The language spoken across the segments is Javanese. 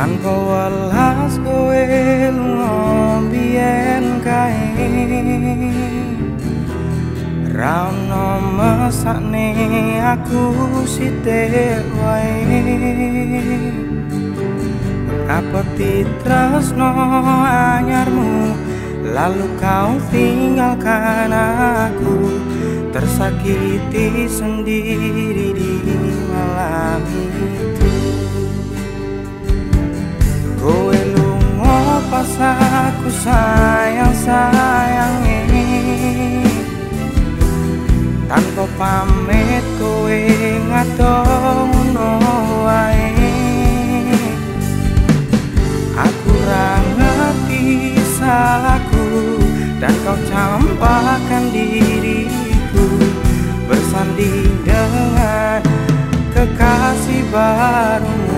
tanpa welas kowe lunga biyen kae? Rauno mesakne aku sithik wae Apa titresno anyarmu Lalu kau tinggalkan aku. Tersakiti sendiri di malam itu. Kowe lunga pas aku sayang sayangi Tanpa pamit kowe ngadong Kau campakkan diriku Bersanding dengan kekasih barumu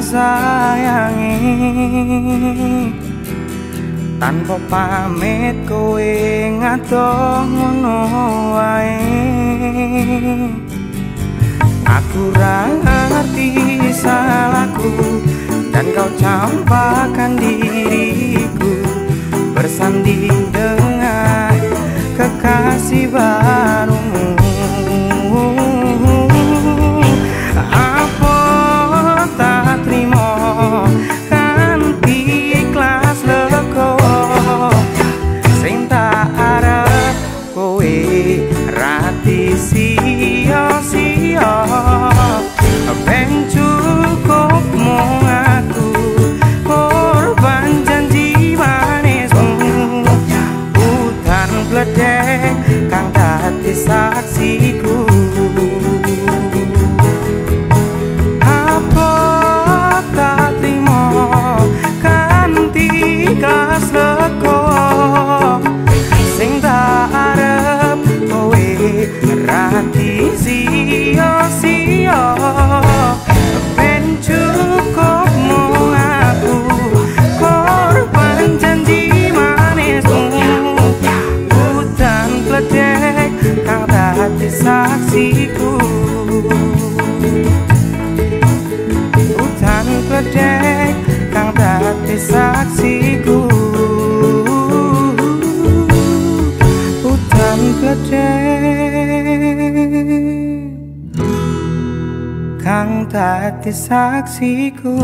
sayangi. Tanpa pamit kowe ngadoh ngono wae. Aku ra ngerti salahku dan kau campakkan diriku pati saksi. Saksiku. Hutan kledek kang dadi saksiku. Hutan kledek kang dadi saksiku